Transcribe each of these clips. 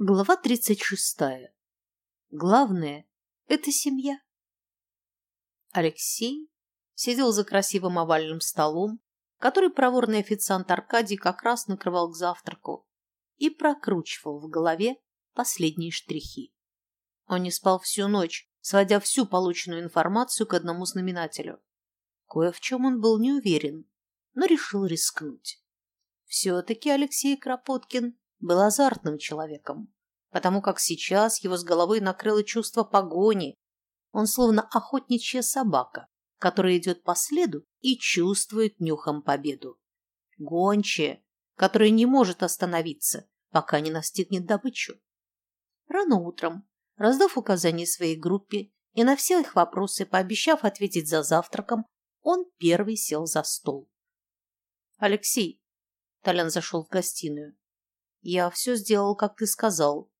Глава 36. Главное – это семья. Алексей сидел за красивым овальным столом, который проворный официант Аркадий как раз накрывал к завтраку, и прокручивал в голове последние штрихи. Он не спал всю ночь, сводя всю полученную информацию к одному знаменателю. Кое в чем он был не уверен, но решил рискнуть. Все-таки Алексей Кропоткин был азартным человеком, потому как сейчас его с головой накрыло чувство погони. Он словно охотничья собака, которая идет по следу и чувствует нюхом победу. Гончая, которая не может остановиться, пока не настигнет добычу. Рано утром, раздав указания своей группе и на все их вопросы пообещав ответить за завтраком, он первый сел за стол. «Алексей!» Толян зашел в гостиную. Я все сделал, как ты сказал.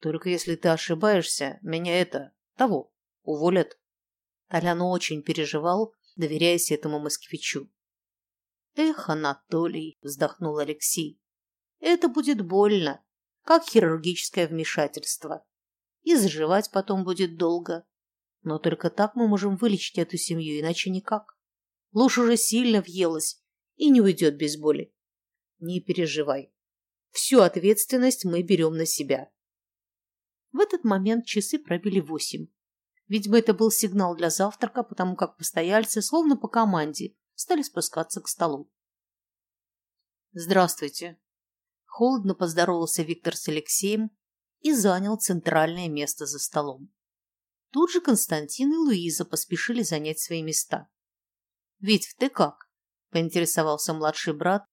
Только если ты ошибаешься, меня это, того, уволят. Толян очень переживал, доверяясь этому москвичу. Эх, Анатолий, вздохнул Алексей. Это будет больно, как хирургическое вмешательство. И заживать потом будет долго. Но только так мы можем вылечить эту семью, иначе никак. Ложь уже сильно въелась и не уйдет без боли. Не переживай. Всю ответственность мы берем на себя. В этот момент часы пробили восемь. Видимо, это был сигнал для завтрака, потому как постояльцы, словно по команде, стали спускаться к столу. «Здравствуйте!» Холодно поздоровался Виктор с Алексеем и занял центральное место за столом. Тут же Константин и Луиза поспешили занять свои места. «Вить, ты как?» – поинтересовался младший брат,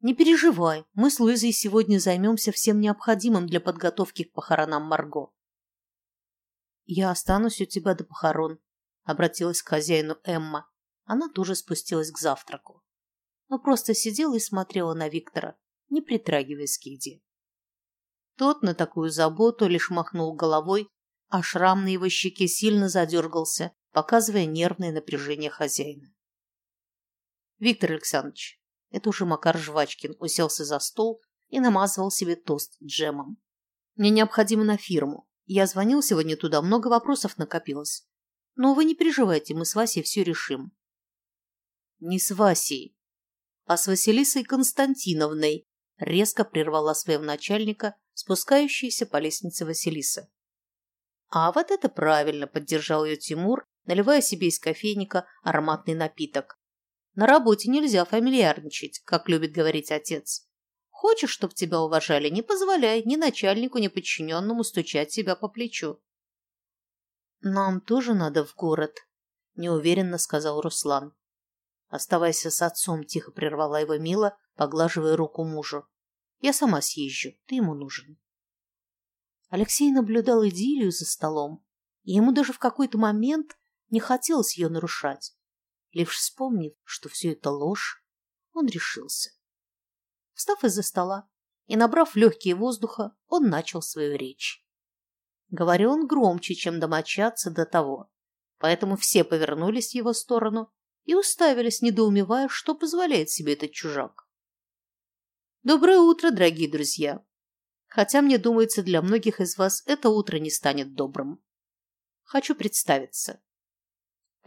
не переживай, мы с Луизой сегодня займемся всем необходимым для подготовки к похоронам Марго. Я останусь у тебя до похорон, обратилась к хозяину Эмма. Она тоже спустилась к завтраку. Но просто сидела и смотрела на Виктора, не притрагиваясь к еде. Тот на такую заботу лишь махнул головой, а шрам на его щеке сильно задергался, показывая нервное напряжение хозяина. Виктор Александрович, это уже Макар Жвачкин уселся за стол и намазывал себе тост джемом. Мне необходимо на фирму. Я звонил сегодня туда, много вопросов накопилось. Но вы не переживайте, мы с Васей все решим. Не с Васей, а с Василисой Константиновной, резко прервала своего начальника, спускающаяся по лестнице Василиса. А вот это правильно, поддержал ее Тимур, наливая себе из кофейника ароматный напиток. На работе нельзя фамильярничать, как любит говорить отец. Хочешь, чтоб тебя уважали, не позволяй ни начальнику, ни подчиненному стучать себя по плечу. Нам тоже надо в город, неуверенно сказал Руслан. Оставайся с отцом, тихо прервала его Мила, поглаживая руку мужу. Я сама съезжу, ты ему нужен. Алексей наблюдал идиллию за столом, и ему даже в какой-то момент не хотелось ее нарушать. Лишь вспомнив, что все это ложь, он решился. Встав из-за стола и набрав легкие воздуха, он начал свою речь. Говорил он громче, чем домочадцы до того, поэтому все повернулись в его сторону и уставились, недоумевая, что позволяет себе этот чужак. Доброе утро, дорогие друзья! Хотя, мне думается, для многих из вас это утро не станет добрым. Хочу представиться.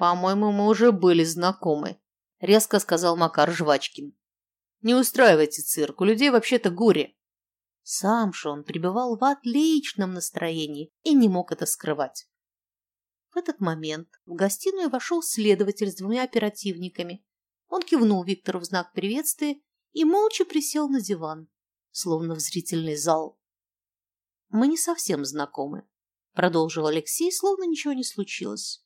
«По-моему, мы уже были знакомы», — резко сказал Макар Жвачкин. «Не устраивайте цирк, у людей вообще-то горе». Сам же он пребывал в отличном настроении и не мог это скрывать. В этот момент в гостиную вошел следователь с двумя оперативниками. Он кивнул Виктору в знак приветствия и молча присел на диван, словно в зрительный зал. «Мы не совсем знакомы», — продолжил Алексей, словно ничего не случилось.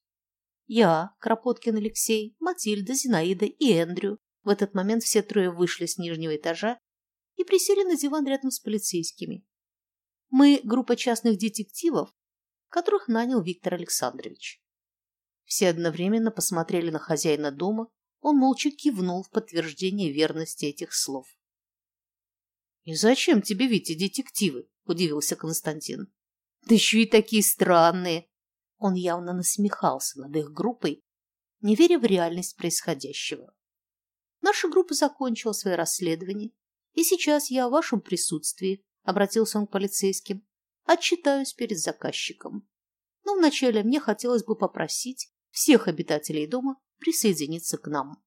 Я, Кропоткин Алексей, Матильда, Зинаида и Эндрю. В этот момент все трое вышли с нижнего этажа и присели на диван рядом с полицейскими. Мы группа частных детективов, которых нанял Виктор Александрович. Все одновременно посмотрели на хозяина дома, он молча кивнул в подтверждение верности этих слов. «И зачем тебе, Витя, детективы?» – удивился Константин. «Да еще и такие странные!» Он явно насмехался над их группой, не веря в реальность происходящего. Наша группа закончила свое расследование, и сейчас я в вашем присутствии обратился он к полицейским, отчитаюсь перед заказчиком. Но вначале мне хотелось бы попросить всех обитателей дома присоединиться к нам.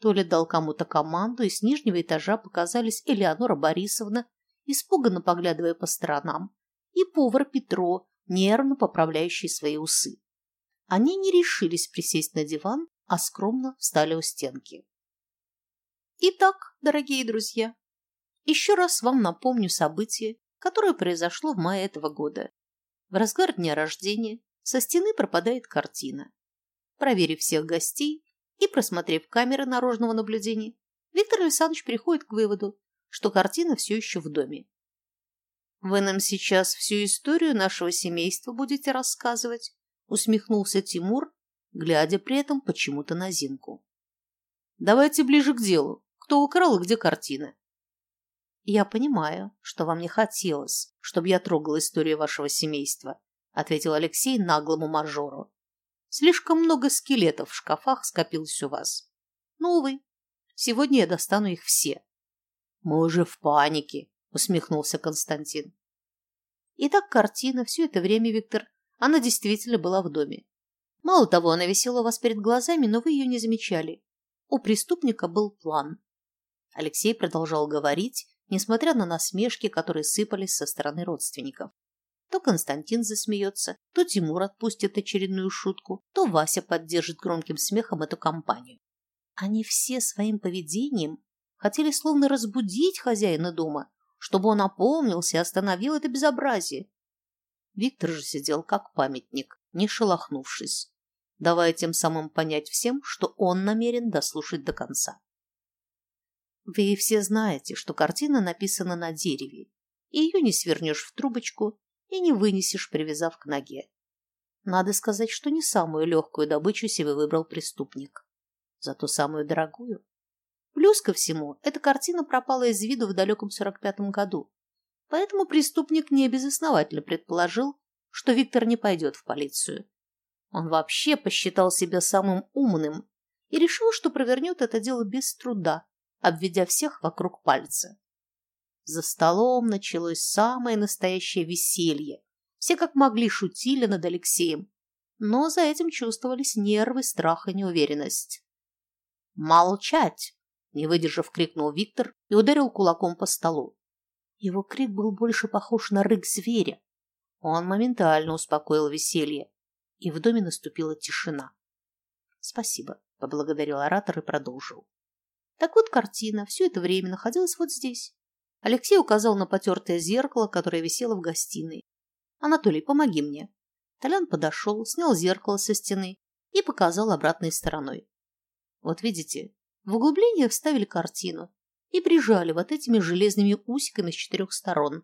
Толя дал кому-то команду, и с нижнего этажа показались Элеонора Борисовна, испуганно поглядывая по сторонам, и повар Петро, нервно поправляющий свои усы. Они не решились присесть на диван, а скромно встали у стенки. Итак, дорогие друзья, еще раз вам напомню событие, которое произошло в мае этого года. В разгар дня рождения со стены пропадает картина. Проверив всех гостей и просмотрев камеры наружного наблюдения, Виктор Александрович приходит к выводу, что картина все еще в доме. «Вы нам сейчас всю историю нашего семейства будете рассказывать?» усмехнулся Тимур, глядя при этом почему-то на Зинку. «Давайте ближе к делу. Кто украл и где картина?» «Я понимаю, что вам не хотелось, чтобы я трогал историю вашего семейства», ответил Алексей наглому мажору. «Слишком много скелетов в шкафах скопилось у вас. Ну, увы, сегодня я достану их все». «Мы уже в панике», усмехнулся Константин. Итак, картина все это время, Виктор, она действительно была в доме. Мало того, она висела у вас перед глазами, но вы ее не замечали. У преступника был план. Алексей продолжал говорить, несмотря на насмешки, которые сыпались со стороны родственников. То Константин засмеется, то Тимур отпустит очередную шутку, то Вася поддержит громким смехом эту компанию. Они все своим поведением хотели словно разбудить хозяина дома, чтобы он опомнился и остановил это безобразие. Виктор же сидел как памятник, не шелохнувшись, давая тем самым понять всем, что он намерен дослушать до конца. Вы все знаете, что картина написана на дереве, и ее не свернешь в трубочку и не вынесешь, привязав к ноге. Надо сказать, что не самую легкую добычу себе выбрал преступник, зато самую дорогую. Плюс ко всему, эта картина пропала из виду в далеком 45-м году, поэтому преступник небезосновательно предположил, что Виктор не пойдет в полицию. Он вообще посчитал себя самым умным и решил, что провернет это дело без труда, обведя всех вокруг пальца. За столом началось самое настоящее веселье. Все как могли шутили над Алексеем, но за этим чувствовались нервы, страх и неуверенность. «Молчать!» – не выдержав, крикнул Виктор и ударил кулаком по столу. Его крик был больше похож на рык зверя. Он моментально успокоил веселье, и в доме наступила тишина. «Спасибо», – поблагодарил оратор и продолжил. Так вот, картина все это время находилась вот здесь. Алексей указал на потертое зеркало, которое висело в гостиной. «Анатолий, помоги мне». Толян подошел, снял зеркало со стены и показал обратной стороной. Вот видите, в углубление вставили картину и прижали вот этими железными усиками с четырех сторон.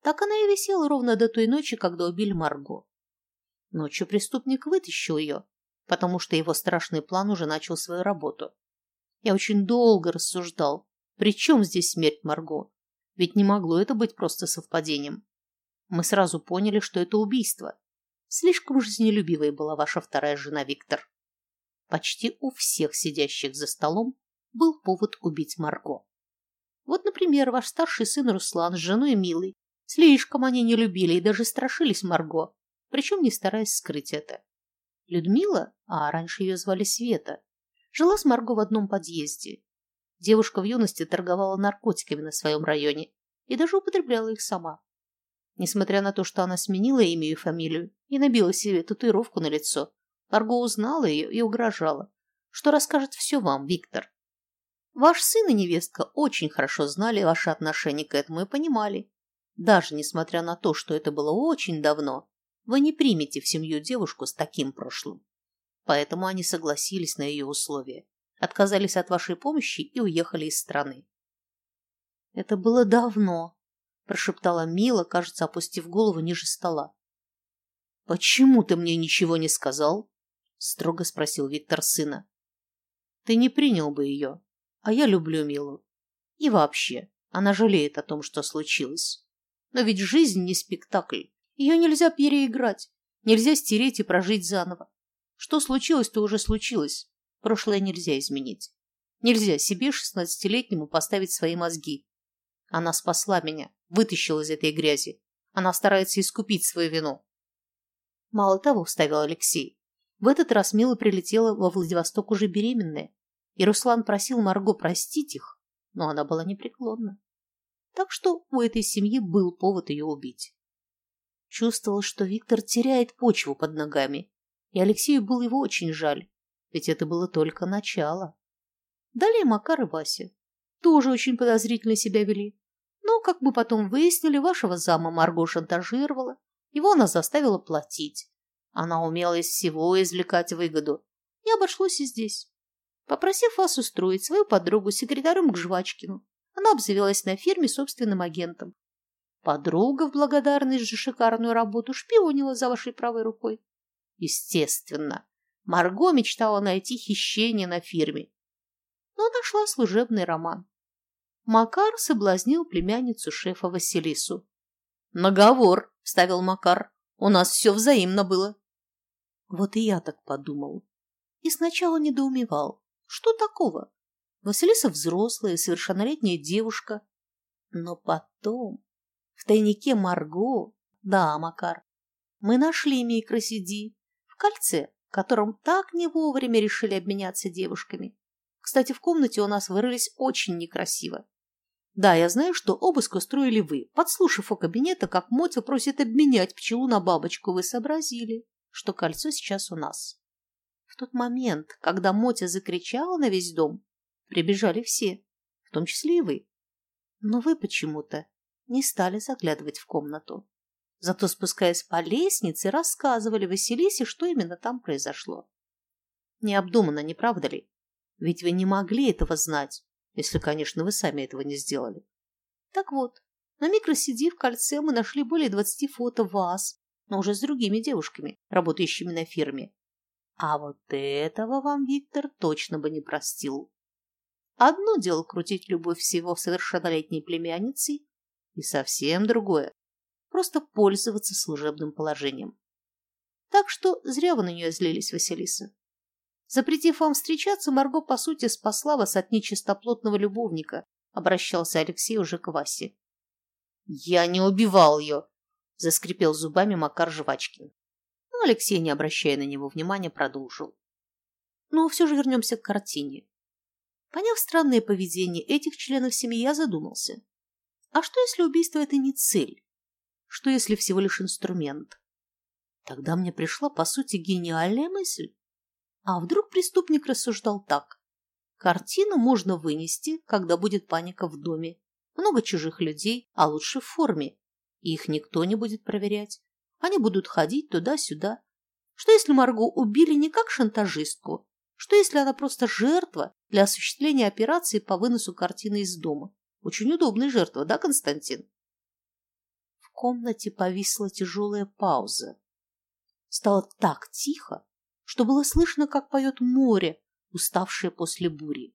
Так она и висела ровно до той ночи, когда убили Марго. Ночью преступник вытащил ее, потому что его страшный план уже начал свою работу. Я очень долго рассуждал, при чем здесь смерть Марго? Ведь не могло это быть просто совпадением. Мы сразу поняли, что это убийство. Слишком жизнелюбивой была ваша вторая жена, Виктор. Почти у всех сидящих за столом был повод убить Марго. Вот, например, ваш старший сын Руслан с женой Милой. Слишком они не любили и даже страшились Марго, причем не стараясь скрыть это. Людмила, а раньше ее звали Света, Жила с Марго в одном подъезде. Девушка в юности торговала наркотиками на своем районе и даже употребляла их сама. Несмотря на то, что она сменила имя и фамилию и набила себе татуировку на лицо, Марго узнала ее и угрожала, что расскажет все вам, Виктор. Ваш сын и невестка очень хорошо знали ваши отношения к этому и понимали. Даже несмотря на то, что это было очень давно, вы не примете в семью девушку с таким прошлым. Поэтому они согласились на ее условия, отказались от вашей помощи и уехали из страны. «Это было давно», – прошептала Мила, кажется, опустив голову ниже стола. «Почему ты мне ничего не сказал?» – строго спросил Виктор сына. «Ты не принял бы ее, а я люблю Милу. И вообще, она жалеет о том, что случилось. Но ведь жизнь не спектакль, ее нельзя переиграть, нельзя стереть и прожить заново. Что случилось, то уже случилось. Прошлое нельзя изменить. Нельзя себе, шестнадцатилетнему, поставить свои мозги. Она спасла меня. вытащил из этой грязи. Она старается искупить свою вину. Мало того, вставил Алексей. В этот раз Мила прилетела во Владивосток уже беременная, и Руслан просил Марго простить их, но она была непреклонна. Так что у этой семьи был повод ее убить. Чувствовал, что Виктор теряет почву под ногами, и Алексею было его очень жаль, ведь это было только начало. Далее Макар и Вася тоже очень подозрительно себя вели. Но, как мы потом выяснили, вашего зама Марго шантажировала, его она заставила платить. Она умела из всего извлекать выгоду. И обошлось и здесь. Попросив вас устроить свою подругу секретарем к Жвачкину, она обзавелась на фирме собственным агентом. Подруга в благодарность за шикарную работу шпионила за вашей правой рукой. Естественно, Марго мечтала найти хищение на фирме, но нашла служебный роман. Макар соблазнил племянницу шефа Василису. «Наговор!» – вставил Макар. «У нас все взаимно было». Вот и я так подумал. И сначала недоумевал. Что такого? Василиса взрослая, совершеннолетняя девушка. Но потом, в тайнике Марго, да, Макар, мы нашли микросиди в кольце, которым так не вовремя решили обменяться девушками. Кстати, в комнате у нас вырылись очень некрасиво. Да, я знаю, что обыск устроили вы. Подслушав у кабинета, как Мотя просит обменять пчелу на бабочку, вы сообразили, что кольцо сейчас у нас. В тот момент, когда Мотя закричала на весь дом, Прибежали все, в том числе и вы. Но вы почему-то не стали заглядывать в комнату. Зато, спускаясь по лестнице, рассказывали Василисе, что именно там произошло. Необдуманно, не правда ли? Ведь вы не могли этого знать, если, конечно, вы сами этого не сделали. Так вот, на микросиди в кольце мы нашли более 20 фото вас, но уже с другими девушками, работающими на фирме. А вот этого вам Виктор точно бы не простил. Одно дело крутить любовь всего совершеннолетней племянницей, и совсем другое – просто пользоваться служебным положением. Так что зря вы на нее злились, Василиса. Запретив вам встречаться, Марго, по сути, спасла вас от нечистоплотного любовника, обращался Алексей уже к Васе. «Я не убивал ее!» – заскрипел зубами Макар Жвачкин. Но Алексей, не обращая на него внимания, продолжил. «Но все же вернемся к картине. Поняв странное поведение этих членов семьи, я задумался. А что, если убийство – это не цель? Что, если всего лишь инструмент? Тогда мне пришла, по сути, гениальная мысль. А вдруг преступник рассуждал так? Картину можно вынести, когда будет паника в доме. Много чужих людей, а лучше в форме. Их никто не будет проверять. Они будут ходить туда-сюда. Что если Марго убили не как шантажистку, что если она просто жертва для осуществления операции по выносу картины из дома? Очень удобная жертва, да, Константин? В комнате повисла тяжелая пауза. Стало так тихо, что было слышно, как поет море, уставшее после бури.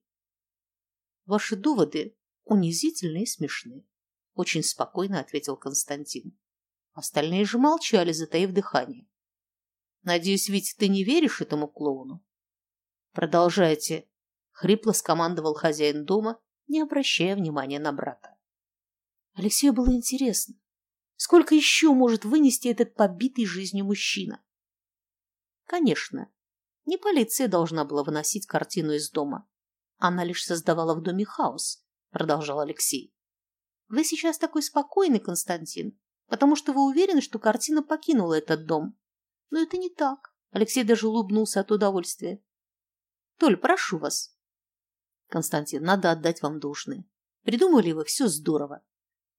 Ваши доводы унизительны и смешны, очень спокойно ответил Константин. Остальные же молчали, затаив дыхание. Надеюсь, ведь ты не веришь этому клоуну? «Продолжайте», — хрипло скомандовал хозяин дома, не обращая внимания на брата. Алексею было интересно, сколько еще может вынести этот побитый жизнью мужчина. Конечно, не полиция должна была выносить картину из дома. Она лишь создавала в доме хаос, продолжал Алексей. Вы сейчас такой спокойный, Константин, потому что вы уверены, что картина покинула этот дом. Но это не так. Алексей даже улыбнулся от удовольствия. Толь, прошу вас. Константин, надо отдать вам должное. Придумали вы все здорово.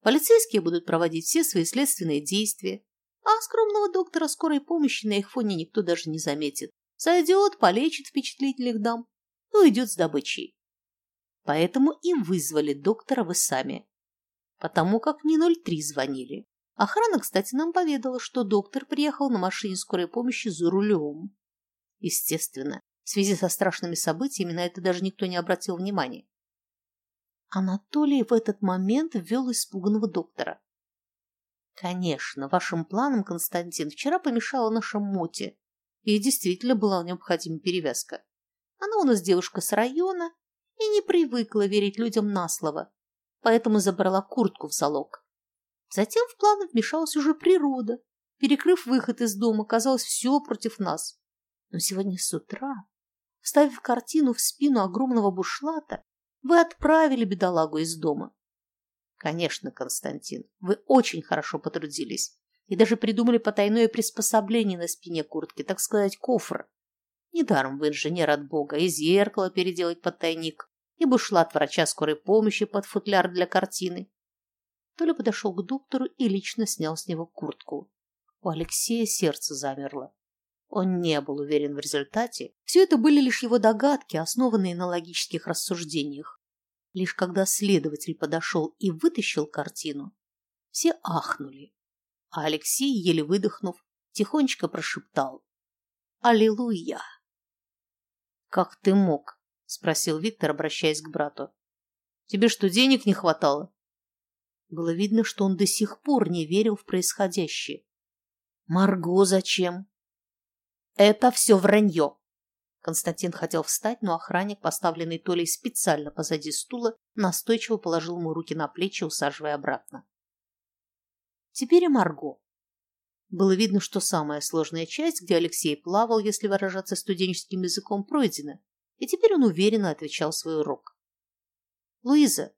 Полицейские будут проводить все свои следственные действия, а скромного доктора скорой помощи на их фоне никто даже не заметит. Зайдет, полечит впечатлительных дам, ну идет с добычей. Поэтому и вызвали доктора вы сами. Потому как не 03 звонили. Охрана, кстати, нам поведала, что доктор приехал на машине скорой помощи за рулем. Естественно, в связи со страшными событиями на это даже никто не обратил внимания. Анатолий в этот момент ввел испуганного доктора. Конечно, вашим планам, Константин, вчера помешала наша Моти. Ей действительно была необходима перевязка. Она у нас девушка с района и не привыкла верить людям на слово, поэтому забрала куртку в залог. Затем в планы вмешалась уже природа. Перекрыв выход из дома, казалось, все против нас. Но сегодня с утра, вставив картину в спину огромного бушлата, вы отправили бедолагу из дома. Конечно, Константин, вы очень хорошо потрудились и даже придумали потайное приспособление на спине куртки, так сказать, кофр. Недаром вы инженер от бога, и зеркало переделать под тайник, и бушлат врача скорой помощи под футляр для картины. Толя подошел к доктору и лично снял с него куртку. У Алексея сердце замерло. Он не был уверен в результате. Все это были лишь его догадки, основанные на логических рассуждениях. Лишь когда следователь подошел и вытащил картину, все ахнули, а Алексей, еле выдохнув, тихонечко прошептал «Аллилуйя!» «Как ты мог?» – спросил Виктор, обращаясь к брату. «Тебе что, денег не хватало?» Было видно, что он до сих пор не верил в происходящее. «Марго зачем?» «Это все вранье!» Константин хотел встать, но охранник, поставленный Толей специально позади стула, настойчиво положил ему руки на плечи, усаживая обратно. Теперь и Марго. Было видно, что самая сложная часть, где Алексей плавал, если выражаться студенческим языком, пройдена, и теперь он уверенно отвечал свой урок. «Луиза,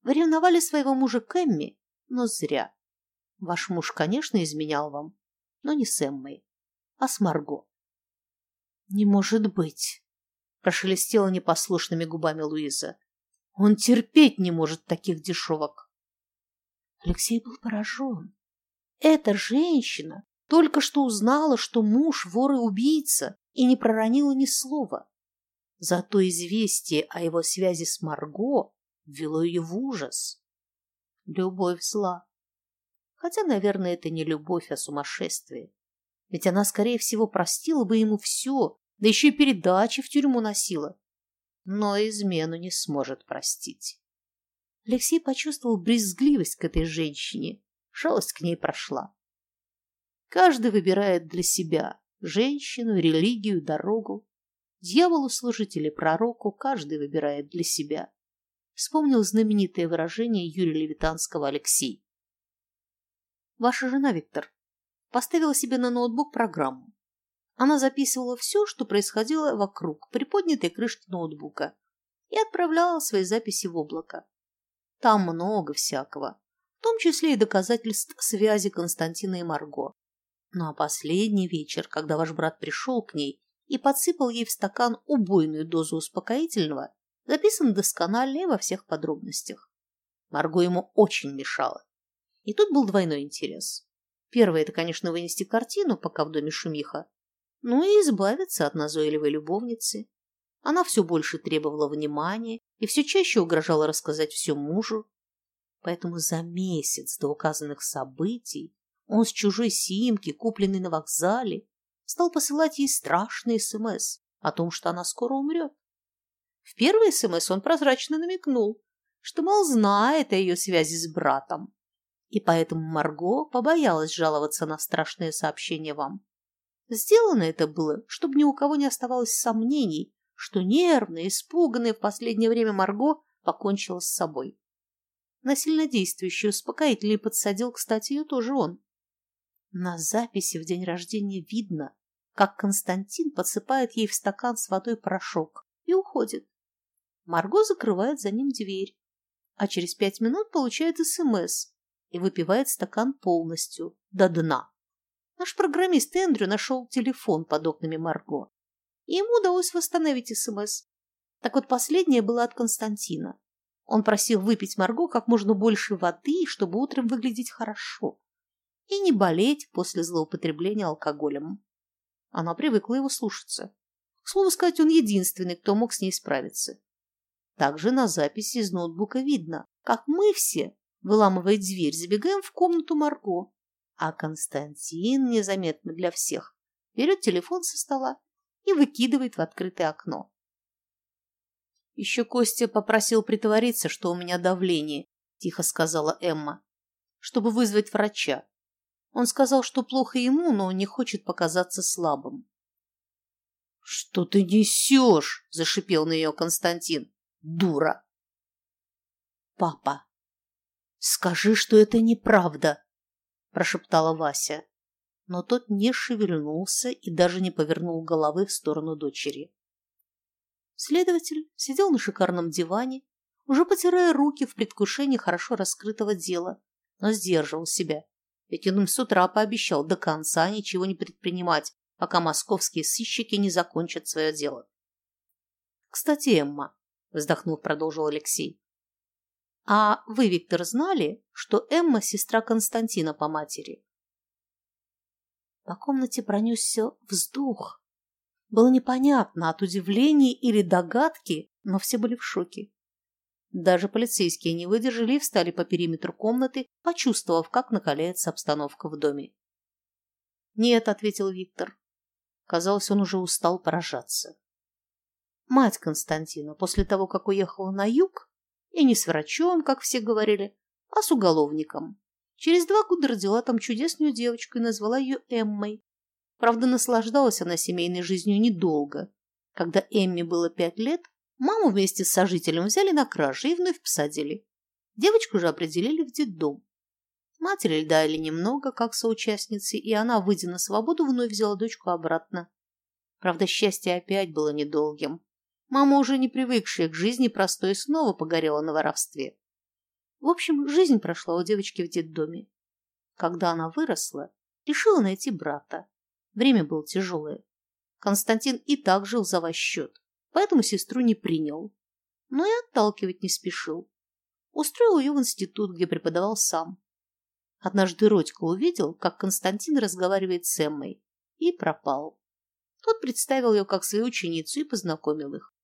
вы ревновали своего мужа к но зря. Ваш муж, конечно, изменял вам, но не с Эммой, а с Марго. «Не может быть!» – прошелестела непослушными губами Луиза. «Он терпеть не может таких дешевок!» Алексей был поражен. Эта женщина только что узнала, что муж вор и убийца, и не проронила ни слова. Зато известие о его связи с Марго ввело ее в ужас. Любовь зла. Хотя, наверное, это не любовь, а сумасшествие. Ведь она, скорее всего, простила бы ему все, да еще и передачи в тюрьму носила. Но измену не сможет простить. Алексей почувствовал брезгливость к этой женщине. Жалость к ней прошла. Каждый выбирает для себя женщину, религию, дорогу. Дьяволу служить или пророку каждый выбирает для себя. Вспомнил знаменитое выражение Юрия Левитанского Алексей. Ваша жена, Виктор, поставила себе на ноутбук программу. Она записывала все, что происходило вокруг при поднятой крышке ноутбука и отправляла свои записи в облако. Там много всякого, в том числе и доказательств связи Константина и Марго. Ну а последний вечер, когда ваш брат пришел к ней и подсыпал ей в стакан убойную дозу успокоительного, записан досконально и во всех подробностях. Марго ему очень мешала. И тут был двойной интерес. Первое – это, конечно, вынести картину, пока в доме шумиха, ну и избавиться от назойливой любовницы. Она все больше требовала внимания и все чаще угрожала рассказать все мужу. Поэтому за месяц до указанных событий он с чужой симки, купленной на вокзале, стал посылать ей страшный СМС о том, что она скоро умрет. В первый СМС он прозрачно намекнул, что, мол, знает о ее связи с братом, и поэтому Марго побоялась жаловаться на страшные сообщения вам. Сделано это было, чтобы ни у кого не оставалось сомнений, что нервная, испуганная в последнее время Марго покончила с собой. На сильнодействующий успокоительный подсадил, кстати, ее тоже он. На записи в день рождения видно, как Константин подсыпает ей в стакан с водой порошок и уходит. Марго закрывает за ним дверь, а через пять минут получает СМС и выпивает стакан полностью, до дна. Наш программист Эндрю нашел телефон под окнами Марго, и ему удалось восстановить СМС. Так вот, последнее было от Константина. Он просил выпить Марго как можно больше воды, чтобы утром выглядеть хорошо и не болеть после злоупотребления алкоголем. Она привыкла его слушаться. К слову сказать, он единственный, кто мог с ней справиться. Также на записи из ноутбука видно, как мы все, выламывая дверь, забегаем в комнату Марго а Константин, незаметно для всех, берет телефон со стола и выкидывает в открытое окно. «Еще Костя попросил притвориться, что у меня давление», – тихо сказала Эмма, – «чтобы вызвать врача. Он сказал, что плохо ему, но не хочет показаться слабым». «Что ты несешь?» – зашипел на нее Константин. «Дура!» «Папа, «Скажи, что это неправда!» – прошептала Вася. Но тот не шевельнулся и даже не повернул головы в сторону дочери. Следователь сидел на шикарном диване, уже потирая руки в предвкушении хорошо раскрытого дела, но сдерживал себя, ведь он им с утра пообещал до конца ничего не предпринимать, пока московские сыщики не закончат свое дело. «Кстати, Эмма», – вздохнув, продолжил Алексей, – «а вы, Виктор, знали, что Эмма – сестра Константина по матери?» По комнате пронесся вздох. Было непонятно, от удивления или догадки, но все были в шоке. Даже полицейские не выдержали и встали по периметру комнаты, почувствовав, как накаляется обстановка в доме. «Нет», — ответил Виктор. Казалось, он уже устал поражаться. Мать Константина после того, как уехала на юг, и не с врачом, как все говорили, а с уголовником, через два года родила там чудесную девочку и назвала ее Эммой. Правда, наслаждалась она семейной жизнью недолго. Когда Эмме было пять лет, маму вместе с сожителем взяли на краже и вновь посадили. Девочку же определили в детдом. Матери дали немного, как соучастницы, и она, выйдя на свободу, вновь взяла дочку обратно. Правда, счастье опять было недолгим. Мама, уже не привыкшая к жизни простой, снова погорела на воровстве. В общем, жизнь прошла у девочки в детдоме. Когда она выросла, решила найти брата. Время было тяжелое. Константин и так жил за ваш счет, поэтому сестру не принял. Но и отталкивать не спешил. Устроил ее в институт, где преподавал сам. Однажды Родька увидел, как Константин разговаривает с Эммой, и пропал. Тот представил ее как свою ученицу и познакомил их.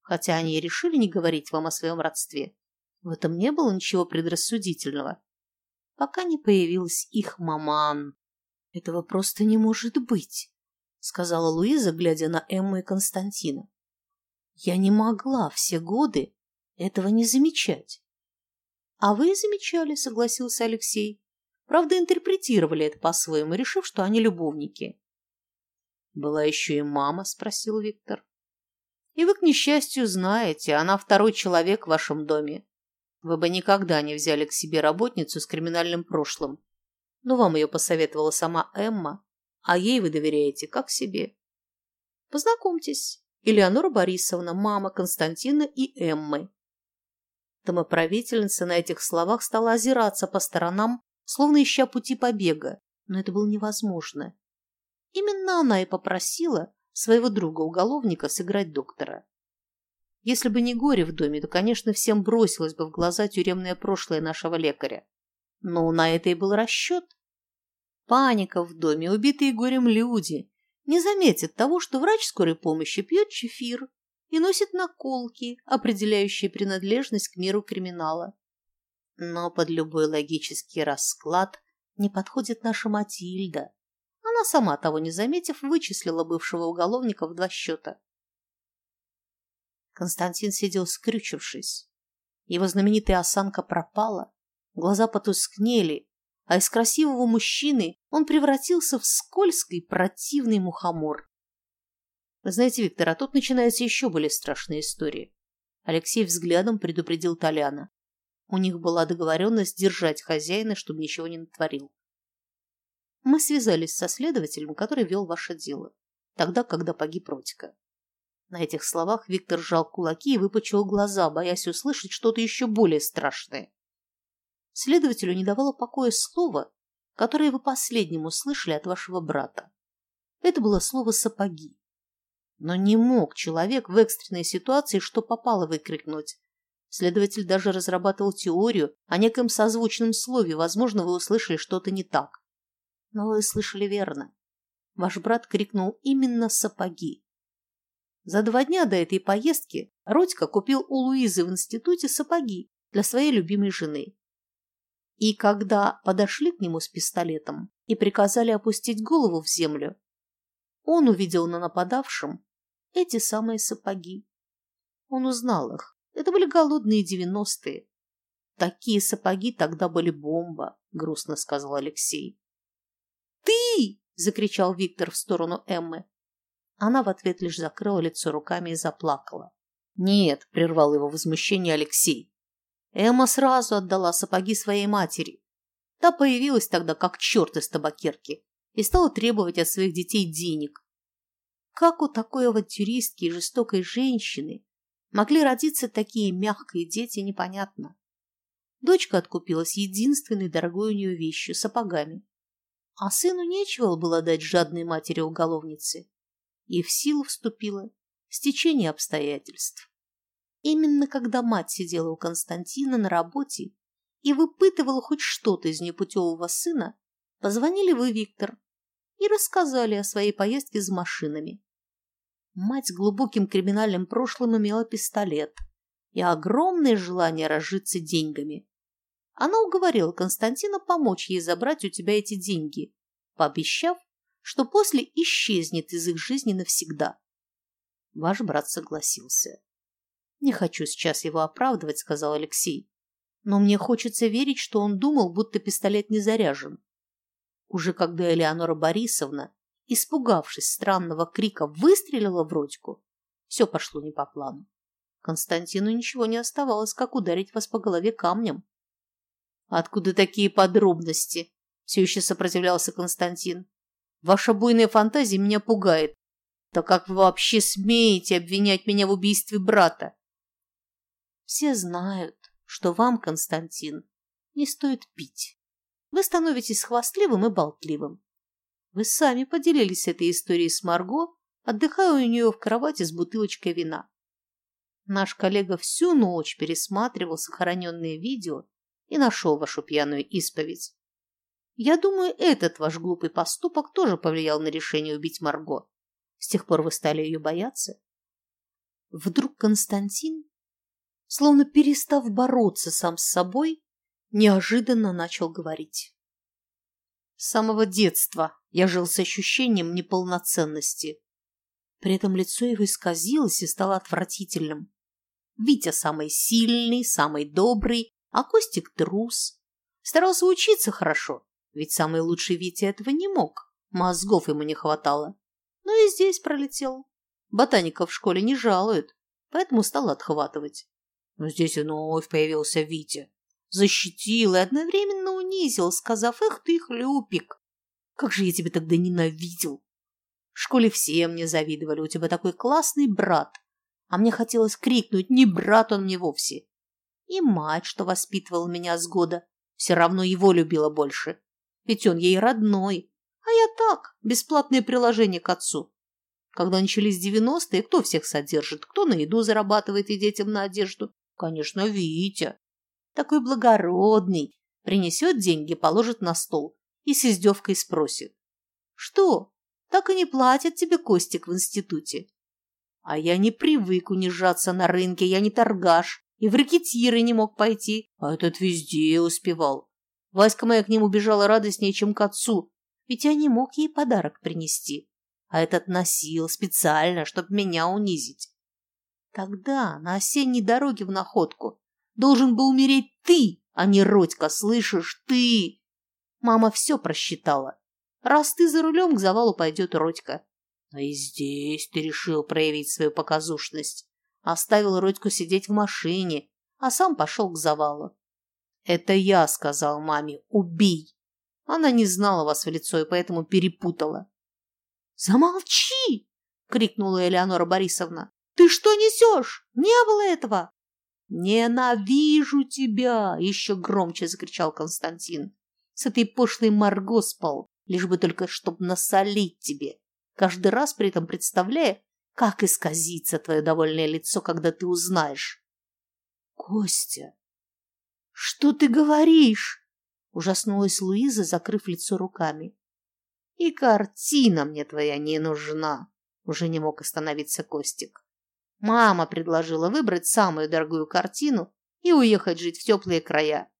Хотя они и решили не говорить вам о своем родстве. В этом не было ничего предрассудительного. Пока не появилась их маман. «Этого просто не может быть», — сказала Луиза, глядя на Эмму и Константина. «Я не могла все годы этого не замечать». «А вы замечали», — согласился Алексей. «Правда, интерпретировали это по-своему, решив, что они любовники». «Была еще и мама?» — спросил Виктор. «И вы, к несчастью, знаете, она второй человек в вашем доме. Вы бы никогда не взяли к себе работницу с криминальным прошлым, но вам ее посоветовала сама Эмма, а ей вы доверяете как себе. Познакомьтесь, Элеонора Борисовна, мама Константина и Эммы. Домоправительница на этих словах стала озираться по сторонам, словно ища пути побега, но это было невозможно. Именно она и попросила своего друга-уголовника сыграть доктора. Если бы не горе в доме, то, конечно, всем бросилось бы в глаза тюремное прошлое нашего лекаря. Но на это и был расчет. Паника в доме, убитые горем люди не заметят того, что врач скорой помощи пьет чефир и носит наколки, определяющие принадлежность к миру криминала. Но под любой логический расклад не подходит наша Матильда. Она сама, того не заметив, вычислила бывшего уголовника в два счета. Константин сидел скрючившись. Его знаменитая осанка пропала, Глаза потускнели, а из красивого мужчины он превратился в скользкий противный мухомор. Знаете, Виктор, а тут начинается еще более страшная история. Алексей взглядом предупредил Толяна. У них была договоренность держать хозяина, чтобы ничего не натворил. Мы связались со следователем, который вел ваше дело, тогда, когда погиб Ротика. На этих словах Виктор сжал кулаки и выпучил глаза, боясь услышать что-то еще более страшное. Следователю не давало покоя слово, которое вы последнему слышали от вашего брата. Это было слово «сапоги». Но не мог человек в экстренной ситуации что попало выкрикнуть. Следователь даже разрабатывал теорию о неком созвучном слове, возможно, вы услышали что-то не так. Но вы слышали верно. Ваш брат крикнул именно «сапоги». За два дня до этой поездки Родька купил у Луизы в институте сапоги для своей любимой жены. И когда подошли к нему с пистолетом и приказали опустить голову в землю, он увидел на нападавшем эти самые сапоги. Он узнал их. Это были голодные девяностые. Такие сапоги тогда были бомба, грустно сказал Алексей. Ты! закричал Виктор в сторону Эммы. Она в ответ лишь закрыла лицо руками и заплакала. Нет, прервал его возмущение Алексей. Эмма сразу отдала сапоги своей матери. Та появилась тогда как черт из табакерки и стала требовать от своих детей денег. Как у такой авантюристки и жестокой женщины могли родиться такие мягкие дети, непонятно. Дочка откупилась единственной дорогой у нее вещью – сапогами. А сыну нечего было дать жадной матери-уголовнице. И в силу вступило стечение обстоятельств. Именно когда мать сидела у Константина на работе и выпытывала хоть что-то из непутевого сына, позвонили вы, Виктор, и рассказали о своей поездке с машинами. Мать с глубоким криминальным прошлым имела пистолет и огромное желание разжиться деньгами. Она уговорила Константина помочь ей забрать у тебя эти деньги, пообещав, что после исчезнет из их жизни навсегда. Ваш брат согласился. «Не хочу сейчас его оправдывать», — сказал Алексей. «Но мне хочется верить, что он думал, будто пистолет не заряжен». Уже когда Элеонора Борисовна, испугавшись странного крика, выстрелила в Родьку, все пошло не по плану. Константину ничего не оставалось, как ударить вас по голове камнем. «Откуда такие подробности?» – все еще сопротивлялся Константин. «Ваша буйная фантазия меня пугает. Так как вы вообще смеете обвинять меня в убийстве брата?» «Все знают, что вам, Константин, не стоит пить. Вы становитесь хвастливым и болтливым. Вы сами поделились этой историей с Марго, отдыхая у нее в кровати с бутылочкой вина. Наш коллега всю ночь пересматривал сохраненные видео и нашел вашу пьяную исповедь. Я думаю, этот ваш глупый поступок тоже повлиял на решение убить Марго. С тех пор вы стали ее бояться. Вдруг Константин, словно перестав бороться сам с собой, неожиданно начал говорить. С самого детства я жил с ощущением неполноценности. При этом лицо его исказилось и стало отвратительным. Витя самый сильный, самый добрый, а Костик трус. Старался учиться хорошо, ведь самый лучший Витя этого не мог. Мозгов ему не хватало. Но и здесь пролетел. Ботаников в школе не жалуют, поэтому стал отхватывать. Но здесь вновь появился Витя. Защитил и одновременно унизил, сказав, «Эх ты, хлюпик! Как же я тебя тогда ненавидел!» В школе все мне завидовали, у тебя такой классный брат. А мне хотелось крикнуть, не брат он мне вовсе. И мать, что воспитывала меня с года, все равно его любила больше. Ведь он ей родной. А я так, бесплатное приложение к отцу. Когда начались девяностые, кто всех содержит? Кто на еду зарабатывает и детям на одежду? Конечно, Витя. Такой благородный. Принесет деньги, положит на стол и с издевкой спросит. Что, так и не платят тебе Костик в институте? А я не привык унижаться на рынке, я не торгаш и в ракетиры не мог пойти, а этот везде успевал. Васька моя к нему бежала радостнее, чем к отцу, ведь я не мог ей подарок принести, а этот носил специально, чтобы меня унизить. Тогда на осенней дороге в находку должен был умереть ты, а не Родька, слышишь, ты. Мама все просчитала. Раз ты за рулем, к завалу пойдет Родька. А и здесь ты решил проявить свою показушность. Оставил Родьку сидеть в машине, а сам пошел к завалу. Это я сказал маме «убей». Она не знала вас в лицо и поэтому перепутала. «Замолчи!» — крикнула Элеонора Борисовна. «Ты что несешь? Не было этого!» «Ненавижу тебя!» — еще громче закричал Константин. «С этой пошлой Марго спал, лишь бы только чтоб насолить тебе, каждый раз при этом представляя, как исказится твое довольное лицо, когда ты узнаешь. Костя, что ты говоришь? Ужаснулась Луиза, закрыв лицо руками. И картина мне твоя не нужна. Уже не мог остановиться Костик. Мама предложила выбрать самую дорогую картину и уехать жить в теплые края.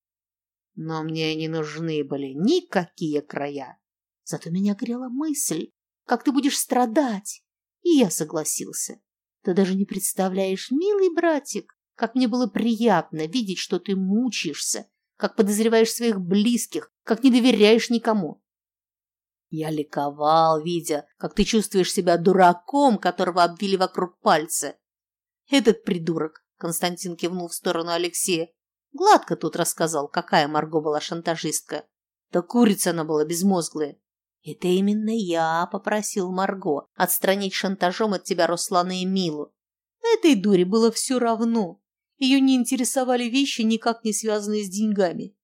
Но мне не нужны были никакие края. Зато меня грела мысль, как ты будешь страдать, и я согласился. Ты даже не представляешь, милый братик, как мне было приятно видеть, что ты мучаешься, как подозреваешь своих близких, как не доверяешь никому. Я ликовал, видя, как ты чувствуешь себя дураком, которого обвили вокруг пальца. Этот придурок, Константин кивнул в сторону Алексея, Гладко тут рассказал, какая Марго была шантажистка. Да курица она была безмозглая. Это именно я попросил Марго отстранить шантажом от тебя Руслана и Милу. Этой дуре было все равно. Ее не интересовали вещи, никак не связанные с деньгами.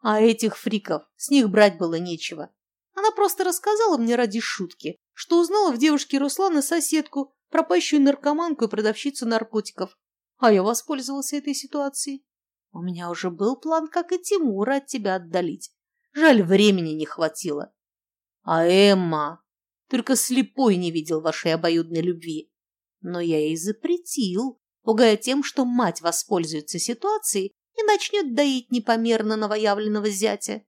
А этих фриков, с них брать было нечего. Она просто рассказала мне ради шутки, что узнала в девушке Руслана соседку, пропащую наркоманку и продавщицу наркотиков. А я воспользовался этой ситуацией. У меня уже был план, как и Тимура от тебя отдалить. Жаль, времени не хватило. А Эмма... Только слепой не видел вашей обоюдной любви. Но я ей запретил, пугая тем, что мать воспользуется ситуацией и начнет доить непомерно новоявленного зятя.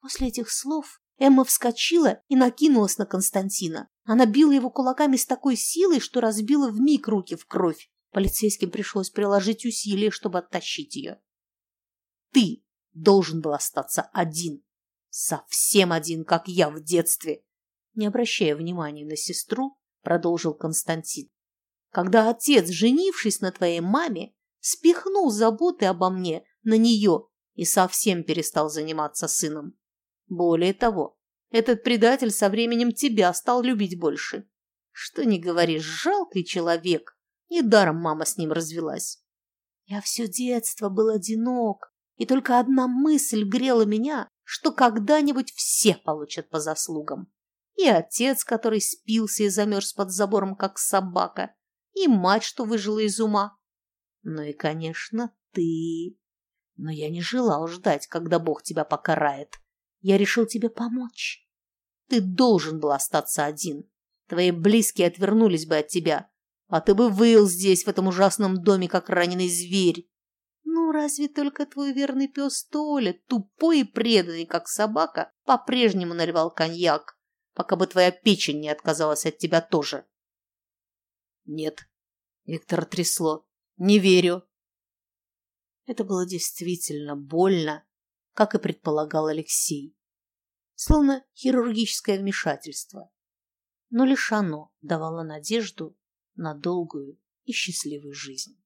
После этих слов Эмма вскочила и накинулась на Константина. Она била его кулаками с такой силой, что разбила вмиг руки в кровь. Полицейским пришлось приложить усилия, чтобы оттащить ее. Ты должен был остаться один. Совсем один, как я в детстве. Не обращая внимания на сестру, продолжил Константин. Когда отец, женившись на твоей маме, спихнул заботы обо мне на нее и совсем перестал заниматься сыном. Более того, этот предатель со временем тебя стал любить больше. Что не говоришь, жалкий человек. Недаром мама с ним развелась. Я все детство был одинок, и только одна мысль грела меня, что когда-нибудь все получат по заслугам. И отец, который спился и замерз под забором, как собака, и мать, что выжила из ума. Ну и, конечно, ты. Но я не желал ждать, когда Бог тебя покарает. Я решил тебе помочь. Ты должен был остаться один. Твои близкие отвернулись бы от тебя, а ты бы выл здесь, в этом ужасном доме, как раненый зверь. Ну, разве только твой верный пес Толя, тупой и преданный, как собака, по-прежнему наливал коньяк, пока бы твоя печень не отказалась от тебя тоже. Нет, Виктор трясло. Не верю. Это было действительно больно, как и предполагал Алексей. Словно хирургическое вмешательство. Но лишь оно давало надежду на долгую и счастливую жизнь.